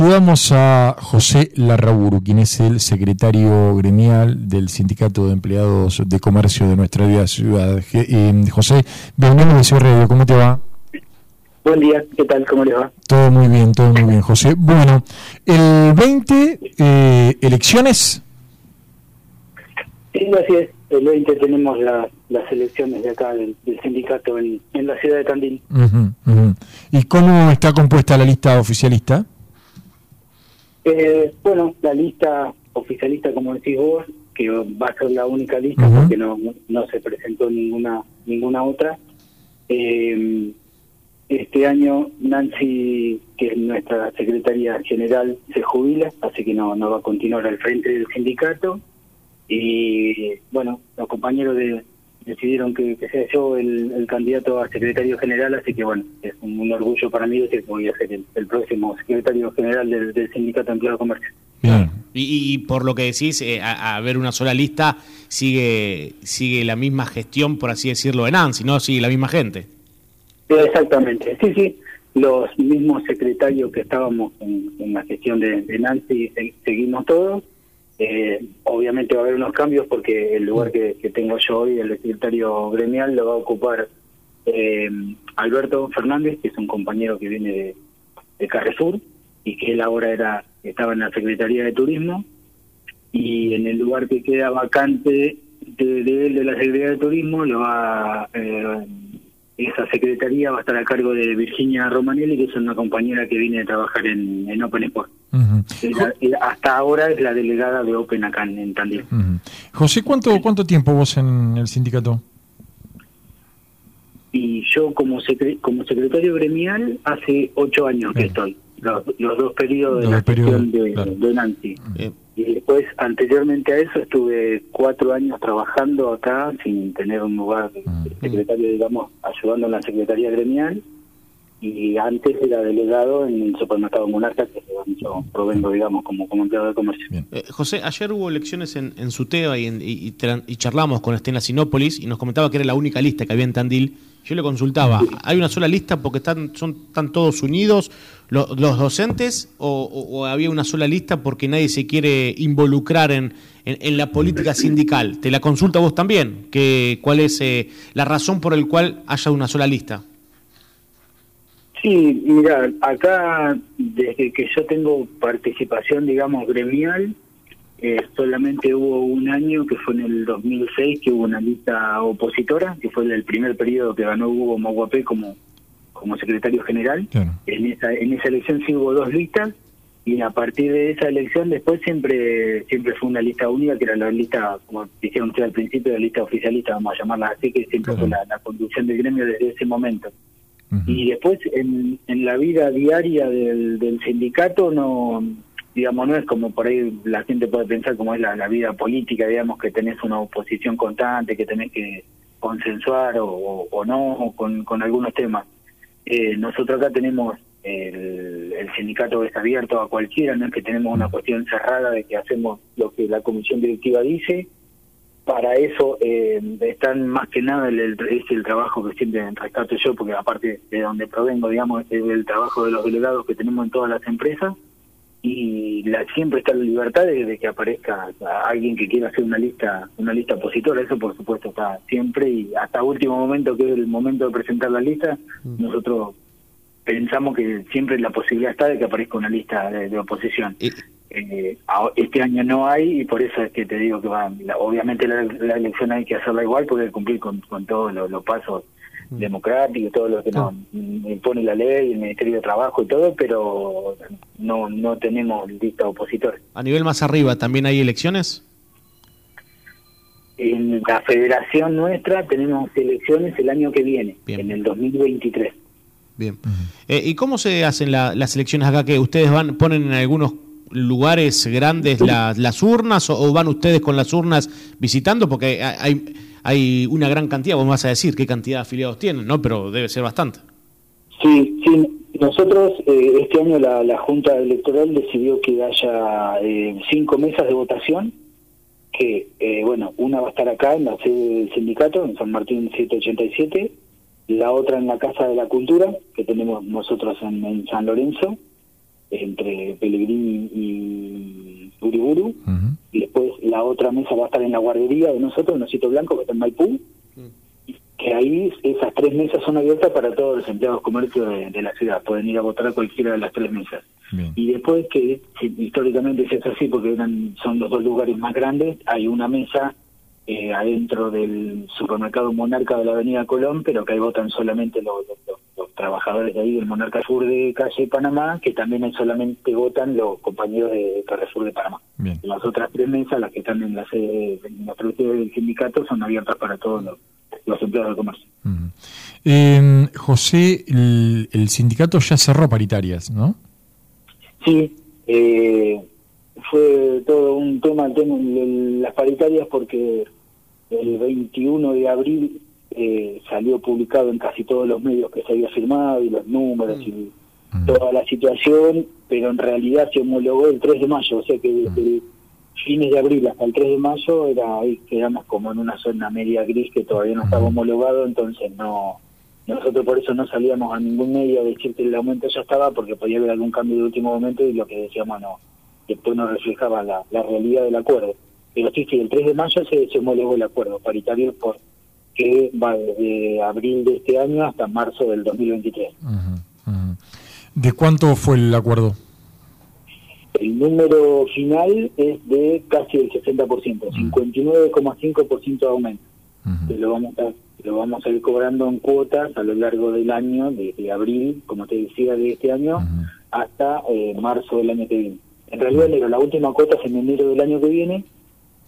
Saludamos a José Larraburu, quien es el secretario gremial del Sindicato de Empleados de Comercio de nuestra ciudad. Eh, José, bienvenido a Radio, ¿cómo te va? Buen día, ¿qué tal? ¿Cómo les va? Todo muy bien, todo muy bien, José. Bueno, el 20, eh, elecciones. Sí, así es. El 20 tenemos las elecciones de acá del, sindicato en, la ciudad de Tandil. ¿Y cómo está compuesta la lista oficialista? Eh, bueno, la lista oficialista, como decís vos, que va a ser la única lista porque no, no se presentó ninguna ninguna otra. Eh, este año Nancy, que es nuestra secretaria general, se jubila, así que no, no va a continuar al frente del sindicato. Y bueno, los compañeros de, decidieron que, sea yo el, candidato a secretario general, así que bueno, es un, orgullo para mí decir que voy a ser el, próximo secretario general del, Sindicato de Empleado de Comercio. Y, por lo que decís, eh, a, ver una sola lista, sigue sigue la misma gestión, por así decirlo, de Nancy, ¿no? Sigue la misma gente. exactamente, sí, sí. Los mismos secretarios que estábamos en, la gestión de, de Nancy, seguimos todos eh, obviamente va a haber unos cambios porque el lugar que, tengo yo hoy, el secretario gremial, lo va a ocupar eh, Alberto Fernández, que es un compañero que viene de, de Carrefour y que él ahora era estaba en la Secretaría de Turismo. Y en el lugar que queda vacante de, él de la Secretaría de Turismo lo va eh, esa secretaría va a estar a cargo de Virginia Romanelli que es una compañera que viene a trabajar en, en Open Sport hasta ahora es la delegada de Open acá en, Tandil. José, ¿cuánto, ¿cuánto tiempo vos en el sindicato? Y yo como, como secretario gremial hace ocho años que estoy, los, dos periodos de la gestión de, Nancy. Y después, anteriormente a eso, estuve cuatro años trabajando acá sin tener un lugar de secretario, digamos, ayudando en la secretaría gremial y antes era delegado en el supermercado Monarca, que yo provengo, digamos, como, como empleado de comercio. Eh, José, ayer hubo elecciones en, en Suteba y, y, y, charlamos con Estela Sinópolis y nos comentaba que era la única lista que había en Tandil. Yo le consultaba, ¿hay una sola lista porque están, son, están todos unidos los, docentes o, había una sola lista porque nadie se quiere involucrar en, en, la política sindical? Te la consulta vos también, que, ¿cuál es eh, la razón por la cual haya una sola lista? Sí, mira, acá desde que yo tengo participación, digamos, gremial, eh, solamente hubo un año que fue en el 2006 que hubo una lista opositora, que fue el primer periodo que ganó Hugo Maguapé como como secretario general. En esa en esa elección sí hubo dos listas y a partir de esa elección después siempre siempre fue una lista única que era la lista, como dijeron ustedes al principio, la lista oficialista, vamos a llamarla así, que siempre fue la, la conducción del gremio desde ese momento. Y después en, en la vida diaria del, del sindicato no digamos, no es como por ahí la gente puede pensar como es la, la, vida política, digamos, que tenés una oposición constante, que tenés que consensuar o, o, no con, con algunos temas. Eh, nosotros acá tenemos el, el sindicato que está abierto a cualquiera, no es que tenemos una cuestión cerrada de que hacemos lo que la comisión directiva dice, para eso eh, están más que nada el, es el trabajo que siempre rescato yo, porque aparte de donde provengo, digamos, es el trabajo de los delegados que tenemos en todas las empresas y la, siempre está la libertad de, que aparezca alguien que quiera hacer una lista una lista opositora, eso por supuesto está siempre y hasta último momento, que es el momento de presentar la lista, mm. nosotros pensamos que siempre la posibilidad está de que aparezca una lista de, oposición. Eh, este año no hay y por eso es que te digo que va, obviamente la, elección hay que hacerla igual porque cumplir con, con todos los, pasos mm. democráticos, todo lo que nos impone la ley, el Ministerio de Trabajo y todo, pero no no tenemos lista opositor. A nivel más arriba, ¿también hay elecciones? En la federación nuestra tenemos elecciones el año que viene, en el 2023. Bien. Eh, ¿Y cómo se hacen las elecciones acá? que ustedes van ponen en algunos lugares grandes las urnas o, van ustedes con las urnas visitando? Porque hay, hay una gran cantidad, vos vas a decir qué cantidad de afiliados tienen, ¿no? Pero debe ser bastante. Sí, sí. Nosotros eh, este año la, Junta Electoral decidió que haya eh, cinco mesas de votación, que, eh, bueno, una va a estar acá en la sede del sindicato, en San Martín 787, la otra en la Casa de la Cultura, que tenemos nosotros en San Lorenzo, entre Pellegrini y Uriburu. Y después la otra mesa va a estar en la guardería de nosotros, en Osito Blanco, que está en Maipú. Que ahí esas tres mesas son abiertas para todos los empleados comercios de, de la ciudad. Pueden ir a votar a cualquiera de las tres mesas. Y después que históricamente es así porque eran son los dos lugares más grandes, hay una mesa eh, adentro del supermercado Monarca de la Avenida Colón, pero que ahí votan solamente los, trabajadores de ahí del Monarca Sur de Calle Panamá, que también solamente votan los compañeros de Carrefour de Panamá. Las otras tres mesas, las que están en la sede, en la del sindicato, son abiertas para todos los, empleados del comercio. Eh, José, el sindicato ya cerró paritarias, ¿no? Sí, eh, fue todo un tema el tema de las paritarias porque el 21 de abril eh, salió publicado en casi todos los medios que se había firmado y los números y mm. toda la situación, pero en realidad se homologó el 3 de mayo, o sea que desde fines de abril hasta el 3 de mayo era ahí quedamos como en una zona media gris que todavía no estaba homologado, entonces no nosotros por eso no salíamos a ningún medio a decir que el aumento ya estaba porque podía haber algún cambio de último momento y lo que decíamos no, después no reflejaba la, realidad del acuerdo. Pero sí, sí, el 3 de mayo se, se homologó el acuerdo paritario por que va desde abril de este año hasta marzo del 2023. ¿De cuánto fue el acuerdo? El número final es de casi el 60%, 59,5% de aumento. que lo vamos a lo vamos a ir cobrando en cuotas a lo largo del año, desde abril, como te decía, de este año, hasta eh, marzo del año que viene. En realidad, la última cuota es en enero del año que viene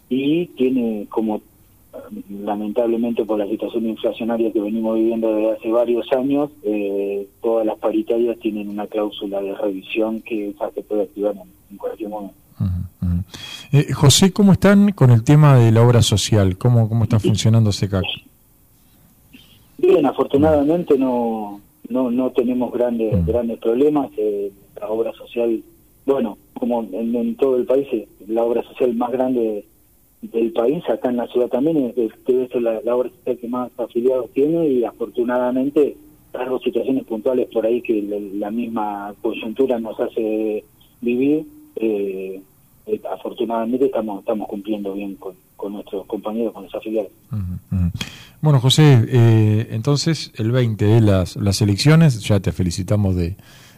y tiene como lamentablemente por la situación inflacionaria que venimos viviendo desde hace varios años, eh, todas las paritarias tienen una cláusula de revisión que se puede activar en, cualquier momento. Eh, José, ¿cómo están con el tema de la obra social? ¿Cómo, cómo está funcionando SECAC? Bien, afortunadamente no no no tenemos grandes grandes problemas. Eh, la obra social, bueno, como en, todo el país, eh, la obra social más grande del país, acá en la ciudad también, es, es la, la, obra que más afiliados tiene y afortunadamente, salvo situaciones puntuales por ahí que la, misma coyuntura nos hace vivir, eh, eh, afortunadamente estamos estamos cumpliendo bien con, con nuestros compañeros, con los afiliados. Bueno, José, eh, entonces el 20 de las, las elecciones, ya te felicitamos de,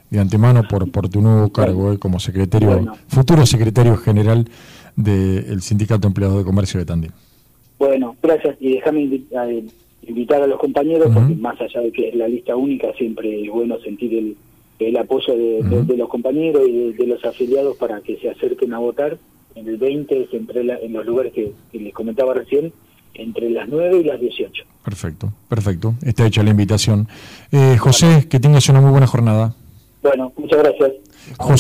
de antemano por, por tu nuevo cargo eh, como secretario, futuro secretario general del Sindicato Empleado de Comercio de Tandil. Bueno, gracias y déjame invitar a los compañeros, porque más allá de que es la lista única, siempre es bueno sentir el, el apoyo de, los compañeros y de, los afiliados para que se acerquen a votar en el 20, entre en los lugares que les comentaba recién, entre las 9 y las 18. Perfecto, perfecto. Está hecha la invitación. Eh, José, que tengas una muy buena jornada. Bueno, muchas gracias. José